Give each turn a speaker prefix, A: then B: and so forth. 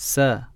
A: Sir.